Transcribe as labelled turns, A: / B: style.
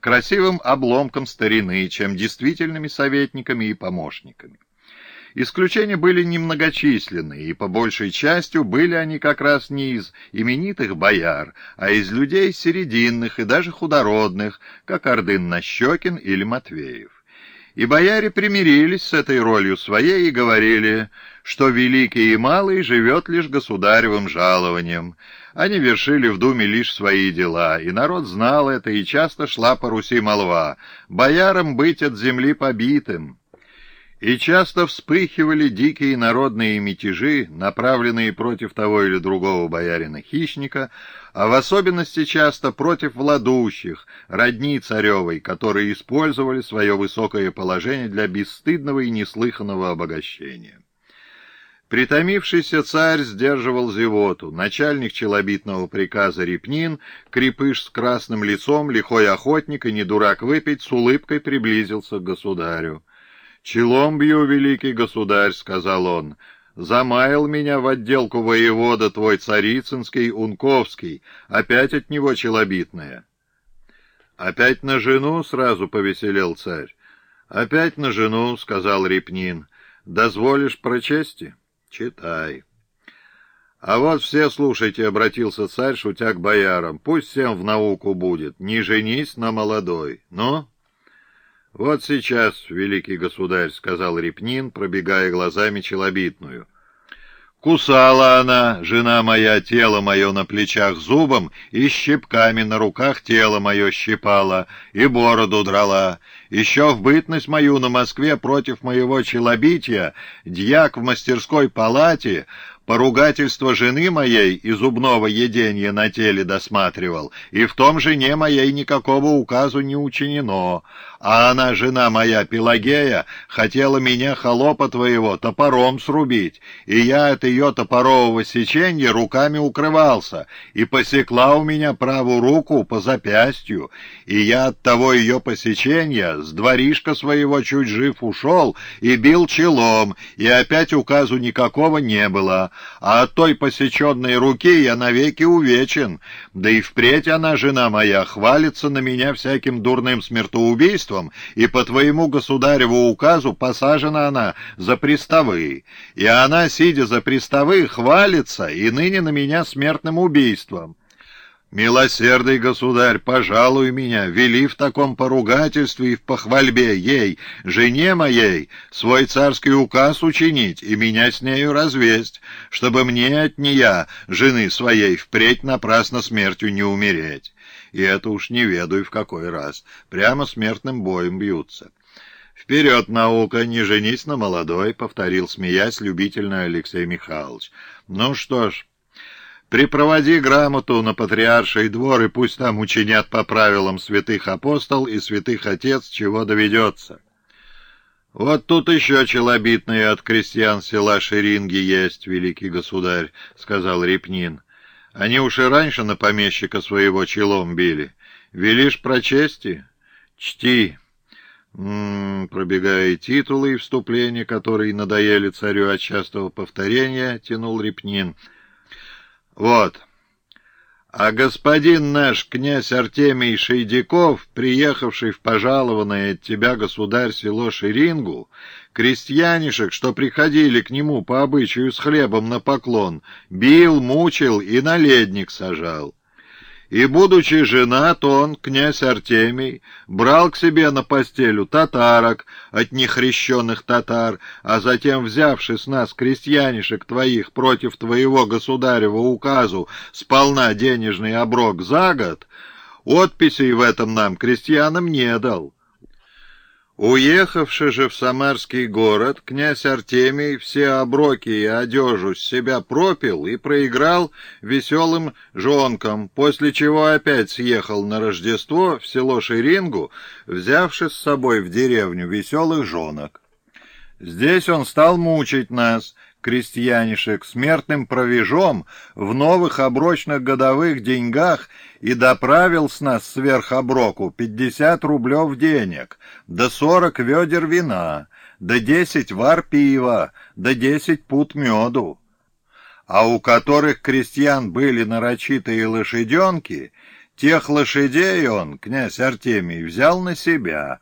A: красивым обломком старины, чем действительными советниками и помощниками. Исключения были немногочисленны, и по большей частью были они как раз не из именитых бояр, а из людей серединных и даже худородных, как Ордын Нащекин или Матвеев. И бояре примирились с этой ролью своей и говорили, что великий и малый живет лишь государевым жалованием. Они вершили в думе лишь свои дела, и народ знал это, и часто шла по Руси молва. Боярам быть от земли побитым. И часто вспыхивали дикие народные мятежи, направленные против того или другого боярина-хищника, а в особенности часто против владущих, родни царевой, которые использовали свое высокое положение для бесстыдного и неслыханного обогащения. Притомившийся царь сдерживал зевоту. Начальник челобитного приказа Репнин, крепыш с красным лицом, лихой охотник и не дурак выпить, с улыбкой приблизился к государю. «Челом бью, великий государь», — сказал он, — «замаял меня в отделку воевода твой царицынский, Унковский, опять от него челобитная». «Опять на жену?» — сразу повеселел царь. «Опять на жену», — сказал Репнин. «Дозволишь прочести?» «Читай». «А вот все слушайте», — обратился царь, шутя к боярам. «Пусть всем в науку будет. Не женись на молодой. Ну?» «Вот сейчас, великий государь», — сказал Репнин, пробегая глазами челобитную. «Кусала она, жена моя, тело мое на плечах зубом, и щипками на руках тело мое щипала, и бороду драла. Еще в бытность мою на Москве против моего челобития дьяк в мастерской палате Поругательство жены моей и зубного едения на теле досматривал, и в том жене моей никакого указу не учинено, а она, жена моя Пелагея, хотела меня, холопа твоего, топором срубить, и я от ее топорового сечения руками укрывался, и посекла у меня правую руку по запястью, и я от того ее посечения с дворишка своего чуть жив ушел и бил челом, и опять указу никакого не было, а от той посеченной руки я навеки увечен, да и впредь она, жена моя, хвалится на меня всяким дурным смертоубийством, и по твоему государеву указу посажена она за приставы, и она, сидя за приставы, хвалится и ныне на меня смертным убийством. «Милосердый государь, пожалуй меня, вели в таком поругательстве и в похвальбе ей, жене моей, свой царский указ учинить и меня с нею развесть, чтобы мне от нея, жены своей, впредь напрасно смертью не умереть. И это уж не ведаю в какой раз, прямо смертным боем бьются». «Вперед, наука, не женись на молодой», — повторил, смеясь, любительно Алексей Михайлович. «Ну что ж, Припроводи грамоту на патриарший двор, и пусть там учинят по правилам святых апостол и святых отец, чего доведется. Вот тут еще челобитные от крестьян села Шеринги есть, великий государь, — сказал Репнин. Они уж и раньше на помещика своего челом били. Велишь прочести? Чти. М м-м, -м, пробегая титулы и вступления, которые надоели царю от частого повторения, тянул Репнин — вот. А господин наш князь Артемий Шейдяков, приехавший в пожалованное от тебя, государь, село Ширингу, крестьянишек, что приходили к нему по обычаю с хлебом на поклон, бил, мучил и на ледник сажал. И, будучи женат, он, князь Артемий, брал к себе на постелю татарок от нехрещенных татар, а затем, взявши с нас, крестьянишек твоих, против твоего государева указу сполна денежный оброк за год, отписей в этом нам, крестьянам, не дал. Уехавший же в Самарский город, князь Артемий все оброки и одежу с себя пропил и проиграл веселым жонкам, после чего опять съехал на Рождество в село Ширингу, взявши с собой в деревню веселых жонок. Здесь он стал мучить нас, крестьянишек, смертным провежом в новых оброчных годовых деньгах и доправил с нас сверх оброку пятьдесят рублев денег, да сорок ведер вина, да десять вар пива, да десять пут меду. А у которых крестьян были нарочитые лошаденки, Тех лошадей он, князь Артемий, взял на себя,